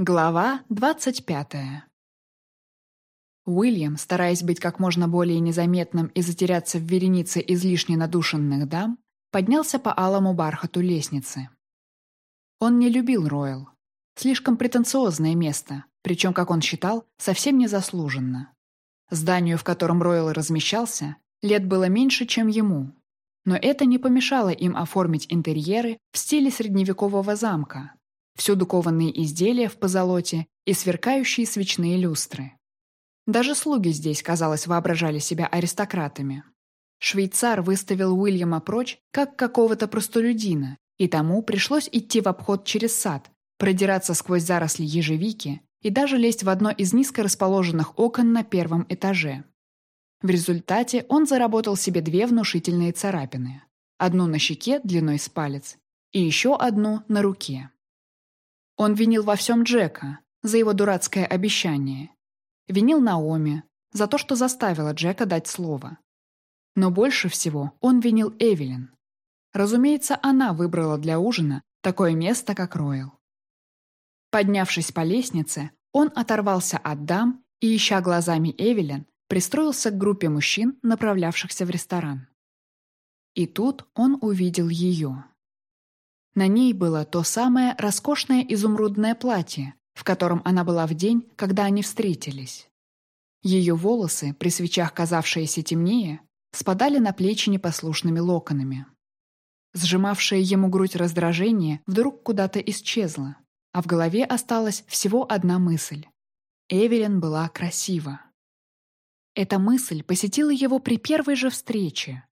Глава двадцать пятая. Уильям, стараясь быть как можно более незаметным и затеряться в веренице излишне надушенных дам, поднялся по алому бархату лестницы. Он не любил Ройл. Слишком претенциозное место, причем, как он считал, совсем незаслуженно. Зданию, в котором Ройл размещался, лет было меньше, чем ему. Но это не помешало им оформить интерьеры в стиле средневекового замка, всюду кованные изделия в позолоте и сверкающие свечные люстры. Даже слуги здесь, казалось, воображали себя аристократами. Швейцар выставил Уильяма прочь, как какого-то простолюдина, и тому пришлось идти в обход через сад, продираться сквозь заросли ежевики и даже лезть в одно из низко расположенных окон на первом этаже. В результате он заработал себе две внушительные царапины. Одну на щеке длиной с палец и еще одну на руке. Он винил во всем Джека за его дурацкое обещание. Винил Наоми за то, что заставила Джека дать слово. Но больше всего он винил Эвелин. Разумеется, она выбрала для ужина такое место, как Ройл. Поднявшись по лестнице, он оторвался от дам и, ища глазами Эвелин, пристроился к группе мужчин, направлявшихся в ресторан. И тут он увидел ее. На ней было то самое роскошное изумрудное платье, в котором она была в день, когда они встретились. Ее волосы, при свечах казавшиеся темнее, спадали на плечи непослушными локонами. Сжимавшее ему грудь раздражение вдруг куда-то исчезло, а в голове осталась всего одна мысль. Эвелин была красива. Эта мысль посетила его при первой же встрече,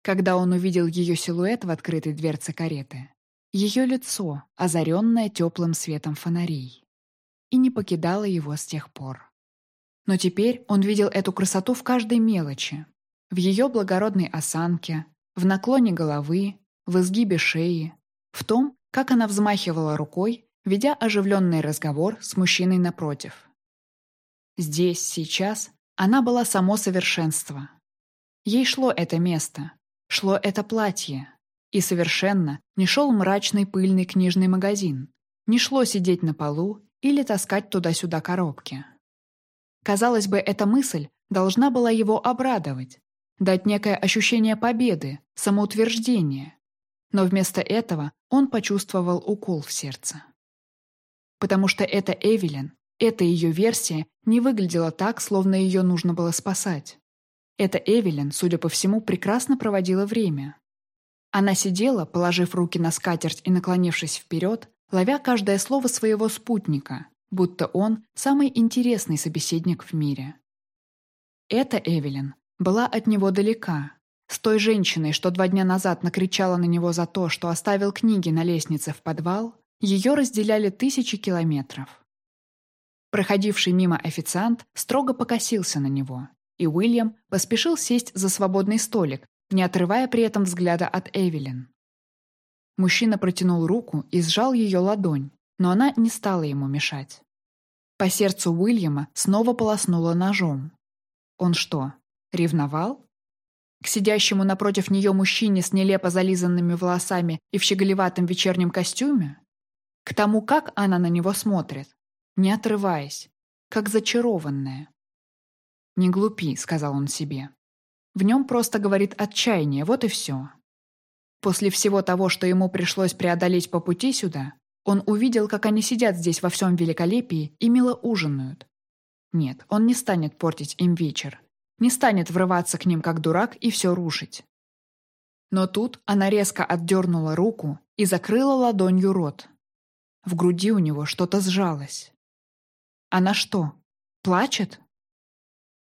когда он увидел ее силуэт в открытой дверце кареты ее лицо, озаренное теплым светом фонарей, и не покидало его с тех пор. Но теперь он видел эту красоту в каждой мелочи, в ее благородной осанке, в наклоне головы, в изгибе шеи, в том, как она взмахивала рукой, ведя оживленный разговор с мужчиной напротив. Здесь, сейчас, она была само совершенство. Ей шло это место, шло это платье, и совершенно не шел мрачный пыльный книжный магазин, не шло сидеть на полу или таскать туда-сюда коробки. Казалось бы, эта мысль должна была его обрадовать, дать некое ощущение победы, самоутверждения. Но вместо этого он почувствовал укол в сердце. Потому что эта Эвелин, эта ее версия не выглядела так, словно ее нужно было спасать. Эта Эвелин, судя по всему, прекрасно проводила время. Она сидела, положив руки на скатерть и наклонившись вперед, ловя каждое слово своего спутника, будто он самый интересный собеседник в мире. Эта Эвелин была от него далека. С той женщиной, что два дня назад накричала на него за то, что оставил книги на лестнице в подвал, ее разделяли тысячи километров. Проходивший мимо официант строго покосился на него, и Уильям поспешил сесть за свободный столик, не отрывая при этом взгляда от Эвелин. Мужчина протянул руку и сжал ее ладонь, но она не стала ему мешать. По сердцу Уильяма снова полоснуло ножом. Он что, ревновал? К сидящему напротив нее мужчине с нелепо зализанными волосами и в щеголеватом вечернем костюме? К тому, как она на него смотрит, не отрываясь, как зачарованная. «Не глупи», — сказал он себе. В нем просто говорит отчаяние, вот и все. После всего того, что ему пришлось преодолеть по пути сюда, он увидел, как они сидят здесь во всем великолепии и мило ужинают. Нет, он не станет портить им вечер, не станет врываться к ним как дурак и все рушить. Но тут она резко отдернула руку и закрыла ладонью рот. В груди у него что-то сжалось. Она что, плачет?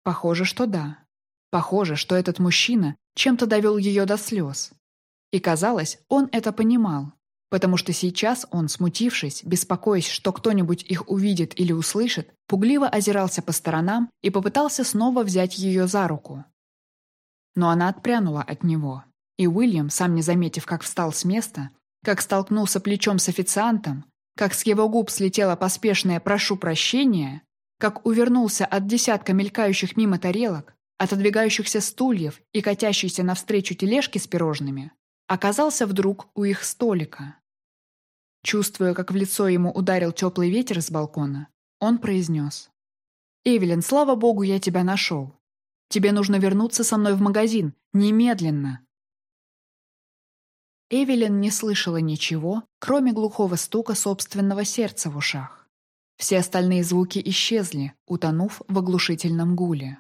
Похоже, что да. Похоже, что этот мужчина чем-то довел ее до слез. И казалось, он это понимал, потому что сейчас он, смутившись, беспокоясь, что кто-нибудь их увидит или услышит, пугливо озирался по сторонам и попытался снова взять ее за руку. Но она отпрянула от него, и Уильям, сам не заметив, как встал с места, как столкнулся плечом с официантом, как с его губ слетело поспешное «прошу прощения», как увернулся от десятка мелькающих мимо тарелок, отодвигающихся стульев и катящейся навстречу тележки с пирожными, оказался вдруг у их столика. Чувствуя, как в лицо ему ударил теплый ветер с балкона, он произнес. «Эвелин, слава богу, я тебя нашел. Тебе нужно вернуться со мной в магазин. Немедленно!» Эвелин не слышала ничего, кроме глухого стука собственного сердца в ушах. Все остальные звуки исчезли, утонув в оглушительном гуле.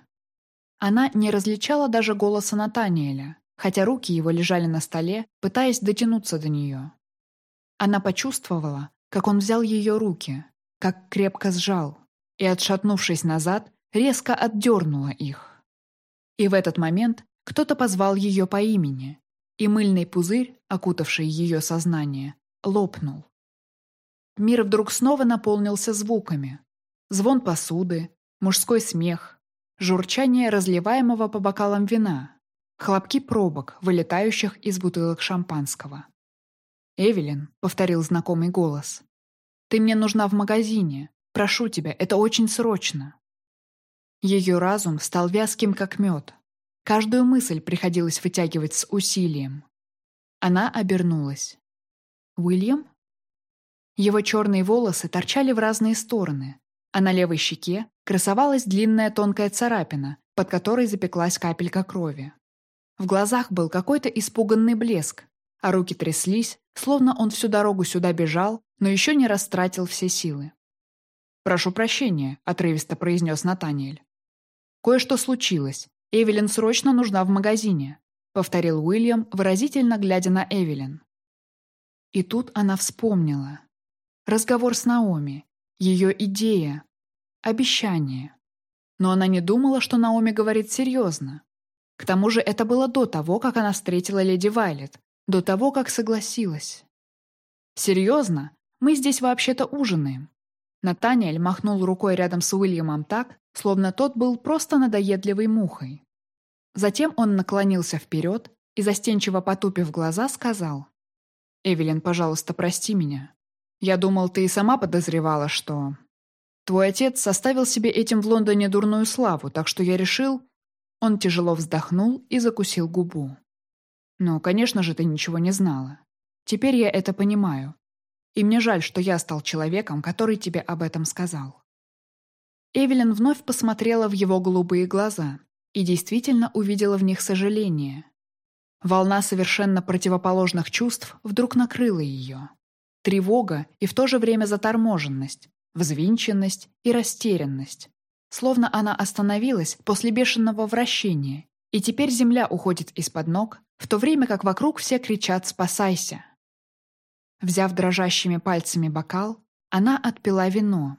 Она не различала даже голоса Натаниэля, хотя руки его лежали на столе, пытаясь дотянуться до нее. Она почувствовала, как он взял ее руки, как крепко сжал, и, отшатнувшись назад, резко отдернула их. И в этот момент кто-то позвал ее по имени, и мыльный пузырь, окутавший ее сознание, лопнул. Мир вдруг снова наполнился звуками. Звон посуды, мужской смех, журчание разливаемого по бокалам вина, хлопки пробок, вылетающих из бутылок шампанского. «Эвелин», — повторил знакомый голос, — «ты мне нужна в магазине. Прошу тебя, это очень срочно». Ее разум стал вязким, как мед, Каждую мысль приходилось вытягивать с усилием. Она обернулась. «Уильям?» Его черные волосы торчали в разные стороны, а на левой щеке красовалась длинная тонкая царапина, под которой запеклась капелька крови. В глазах был какой-то испуганный блеск, а руки тряслись, словно он всю дорогу сюда бежал, но еще не растратил все силы. «Прошу прощения», — отрывисто произнес Натаниэль. «Кое-что случилось, «Эвелин срочно нужна в магазине», — повторил Уильям, выразительно глядя на Эвелин. И тут она вспомнила. Разговор с Наоми, ее идея, обещание. Но она не думала, что Наоми говорит серьезно. К тому же это было до того, как она встретила леди Вайлет, до того, как согласилась. «Серьезно? Мы здесь вообще-то ужинаем». Натаниэль махнул рукой рядом с Уильямом так, словно тот был просто надоедливой мухой. Затем он наклонился вперед и, застенчиво потупив глаза, сказал. «Эвелин, пожалуйста, прости меня. Я думал, ты и сама подозревала, что... Твой отец составил себе этим в Лондоне дурную славу, так что я решил...» Он тяжело вздохнул и закусил губу. «Ну, конечно же, ты ничего не знала. Теперь я это понимаю. И мне жаль, что я стал человеком, который тебе об этом сказал». Эвелин вновь посмотрела в его голубые глаза и действительно увидела в них сожаление. Волна совершенно противоположных чувств вдруг накрыла ее. Тревога и в то же время заторможенность, взвинченность и растерянность. Словно она остановилась после бешеного вращения, и теперь земля уходит из-под ног, в то время как вокруг все кричат «спасайся». Взяв дрожащими пальцами бокал, она отпила вино,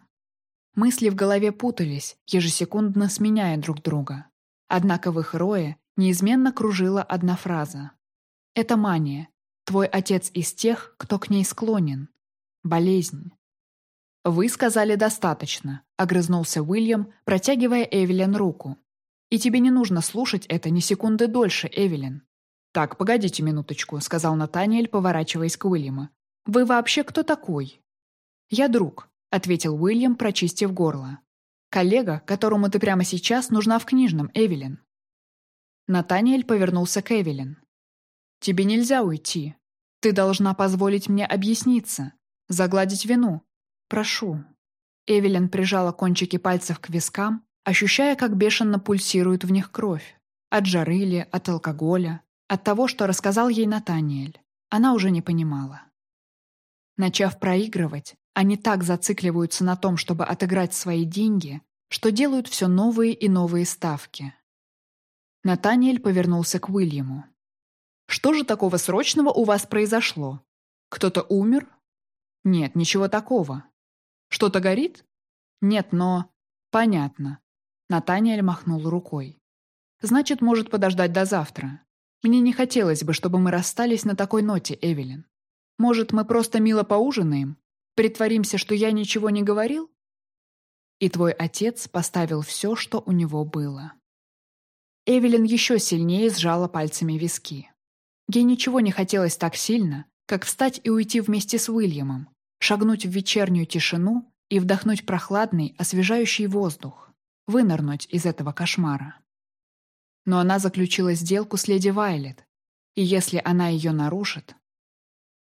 Мысли в голове путались, ежесекундно сменяя друг друга. Однако в их рое неизменно кружила одна фраза. «Это мания. Твой отец из тех, кто к ней склонен. Болезнь». «Вы сказали достаточно», — огрызнулся Уильям, протягивая Эвелин руку. «И тебе не нужно слушать это ни секунды дольше, Эвелин». «Так, погодите минуточку», — сказал Натаниэль, поворачиваясь к Уильяму. «Вы вообще кто такой?» «Я друг. — ответил Уильям, прочистив горло. «Коллега, которому ты прямо сейчас нужна в книжном, Эвелин». Натаниэль повернулся к Эвелин. «Тебе нельзя уйти. Ты должна позволить мне объясниться, загладить вину. Прошу». Эвелин прижала кончики пальцев к вискам, ощущая, как бешено пульсирует в них кровь. От жары ли, от алкоголя, от того, что рассказал ей Натаниэль. Она уже не понимала. Начав проигрывать, они так зацикливаются на том, чтобы отыграть свои деньги, что делают все новые и новые ставки. Натаниэль повернулся к Уильяму. «Что же такого срочного у вас произошло? Кто-то умер?» «Нет, ничего такого. Что-то горит?» «Нет, но...» «Понятно». Натаниэль махнул рукой. «Значит, может подождать до завтра. Мне не хотелось бы, чтобы мы расстались на такой ноте, Эвелин. Может, мы просто мило поужинаем? Притворимся, что я ничего не говорил? И твой отец поставил все, что у него было. Эвелин еще сильнее сжала пальцами виски. Ей ничего не хотелось так сильно, как встать и уйти вместе с Уильямом, шагнуть в вечернюю тишину и вдохнуть прохладный, освежающий воздух, вынырнуть из этого кошмара. Но она заключила сделку с леди Вайлет, и если она ее нарушит...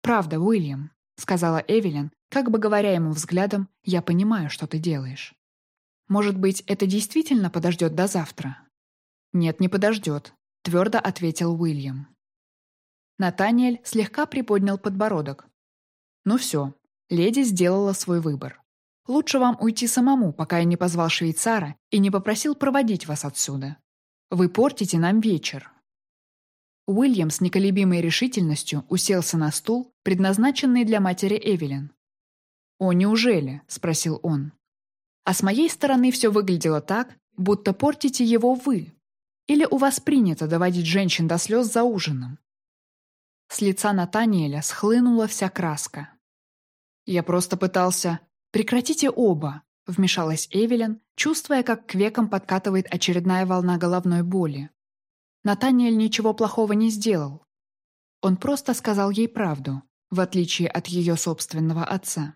«Правда, Уильям», — сказала Эвелин, как бы говоря ему взглядом, «Я понимаю, что ты делаешь». «Может быть, это действительно подождет до завтра?» «Нет, не подождет», — твердо ответил Уильям. Натаниэль слегка приподнял подбородок. «Ну все, леди сделала свой выбор. Лучше вам уйти самому, пока я не позвал швейцара и не попросил проводить вас отсюда. Вы портите нам вечер». Уильям с неколебимой решительностью уселся на стул, предназначенный для матери Эвелин. «О, неужели?» — спросил он. «А с моей стороны все выглядело так, будто портите его вы. Или у вас принято доводить женщин до слез за ужином?» С лица Натаниэля схлынула вся краска. «Я просто пытался...» «Прекратите оба!» — вмешалась Эвелин, чувствуя, как к векам подкатывает очередная волна головной боли. Натаниэль ничего плохого не сделал. Он просто сказал ей правду, в отличие от ее собственного отца.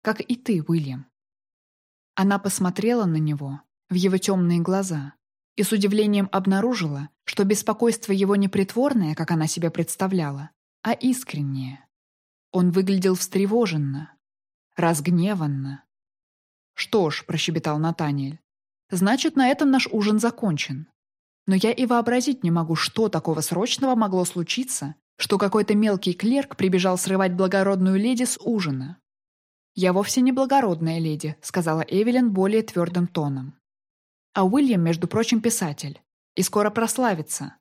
Как и ты, Уильям. Она посмотрела на него, в его темные глаза, и с удивлением обнаружила, что беспокойство его не притворное, как она себе представляла, а искреннее. Он выглядел встревоженно, разгневанно. «Что ж», — прощебетал Натаниэль, — «значит, на этом наш ужин закончен. Но я и вообразить не могу, что такого срочного могло случиться, что какой-то мелкий клерк прибежал срывать благородную леди с ужина. «Я вовсе не благородная леди», — сказала Эвелин более твердым тоном. «А Уильям, между прочим, писатель. И скоро прославится».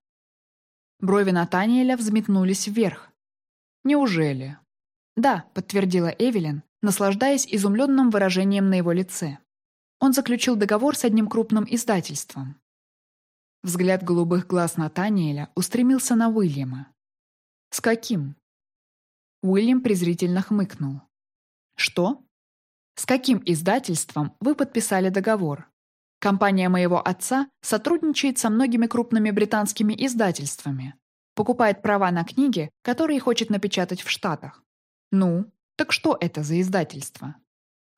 Брови Натаниэля взметнулись вверх. «Неужели?» «Да», — подтвердила Эвелин, наслаждаясь изумленным выражением на его лице. Он заключил договор с одним крупным издательством. Взгляд голубых глаз Натаниэля устремился на Уильяма. «С каким?» Уильям презрительно хмыкнул. «Что?» «С каким издательством вы подписали договор?» «Компания моего отца сотрудничает со многими крупными британскими издательствами. Покупает права на книги, которые хочет напечатать в Штатах. Ну, так что это за издательство?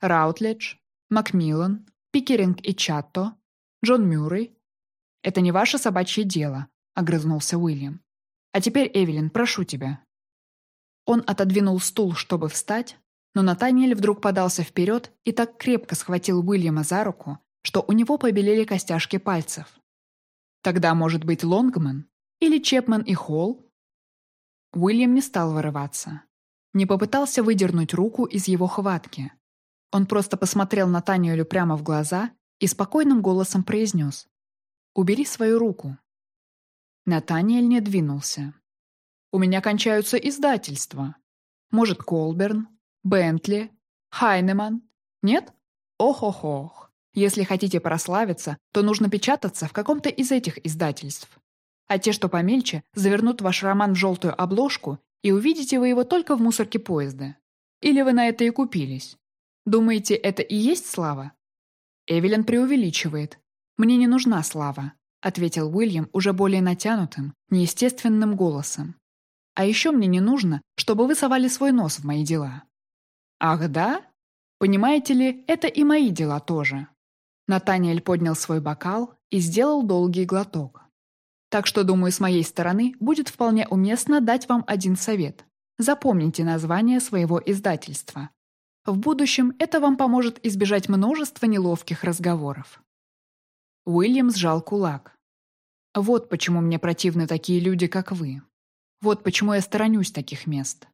Раутледж, Макмиллан, Пикеринг и Чатто, Джон Мюррей, «Это не ваше собачье дело», — огрызнулся Уильям. «А теперь, Эвелин, прошу тебя». Он отодвинул стул, чтобы встать, но Натаниэль вдруг подался вперед и так крепко схватил Уильяма за руку, что у него побелели костяшки пальцев. «Тогда, может быть, Лонгман? Или Чепман и Холл?» Уильям не стал вырываться. Не попытался выдернуть руку из его хватки. Он просто посмотрел Натаниэлю прямо в глаза и спокойным голосом произнес. Убери свою руку». Натаниэль не двинулся. «У меня кончаются издательства. Может, Колберн, Бентли, Хайнеман? Нет? Ох-ох-ох. Если хотите прославиться, то нужно печататься в каком-то из этих издательств. А те, что помельче, завернут ваш роман в желтую обложку, и увидите вы его только в мусорке поезда. Или вы на это и купились. Думаете, это и есть слава? Эвелин преувеличивает. «Мне не нужна слава», — ответил Уильям уже более натянутым, неестественным голосом. «А еще мне не нужно, чтобы вы совали свой нос в мои дела». «Ах, да? Понимаете ли, это и мои дела тоже». Натаниэль поднял свой бокал и сделал долгий глоток. «Так что, думаю, с моей стороны будет вполне уместно дать вам один совет. Запомните название своего издательства. В будущем это вам поможет избежать множества неловких разговоров. Уильям сжал кулак. «Вот почему мне противны такие люди, как вы. Вот почему я сторонюсь таких мест».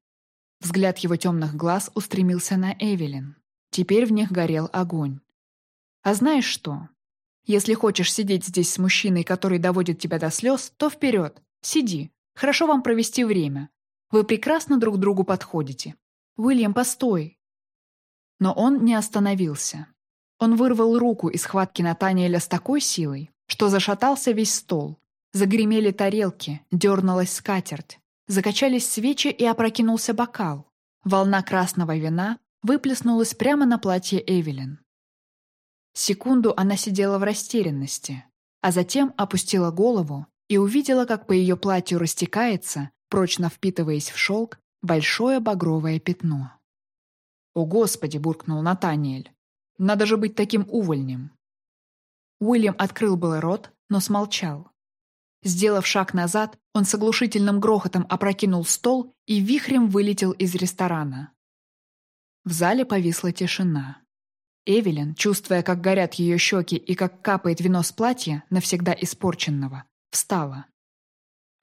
Взгляд его темных глаз устремился на Эвелин. Теперь в них горел огонь. «А знаешь что? Если хочешь сидеть здесь с мужчиной, который доводит тебя до слез, то вперед, сиди. Хорошо вам провести время. Вы прекрасно друг другу подходите. Уильям, постой!» Но он не остановился. Он вырвал руку из хватки Натаниэля с такой силой, что зашатался весь стол. Загремели тарелки, дернулась скатерть. Закачались свечи и опрокинулся бокал. Волна красного вина выплеснулась прямо на платье Эвелин. Секунду она сидела в растерянности, а затем опустила голову и увидела, как по ее платью растекается, прочно впитываясь в шелк, большое багровое пятно. «О, Господи!» — буркнул Натаниэль. Надо же быть таким увольнем. Уильям открыл был рот, но смолчал. Сделав шаг назад, он с оглушительным грохотом опрокинул стол и вихрем вылетел из ресторана. В зале повисла тишина. Эвелин, чувствуя, как горят ее щеки и как капает вино с платья, навсегда испорченного, встала.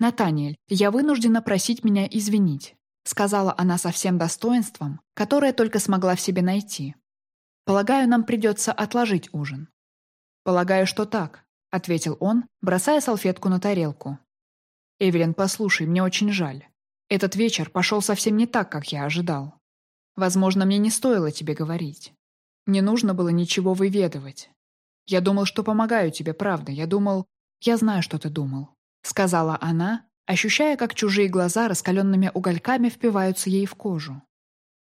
«Натаниэль, я вынуждена просить меня извинить», сказала она со всем достоинством, которое только смогла в себе найти. «Полагаю, нам придется отложить ужин». «Полагаю, что так», — ответил он, бросая салфетку на тарелку. «Эвелин, послушай, мне очень жаль. Этот вечер пошел совсем не так, как я ожидал. Возможно, мне не стоило тебе говорить. Не нужно было ничего выведывать. Я думал, что помогаю тебе, правда. Я думал... Я знаю, что ты думал», — сказала она, ощущая, как чужие глаза раскаленными угольками впиваются ей в кожу.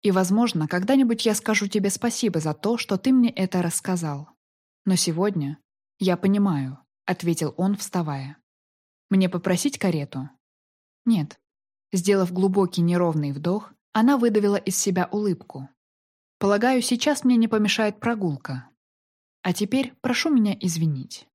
«И, возможно, когда-нибудь я скажу тебе спасибо за то, что ты мне это рассказал. Но сегодня я понимаю», — ответил он, вставая. «Мне попросить карету?» «Нет». Сделав глубокий неровный вдох, она выдавила из себя улыбку. Полагаю, сейчас мне не помешает прогулка. А теперь прошу меня извинить.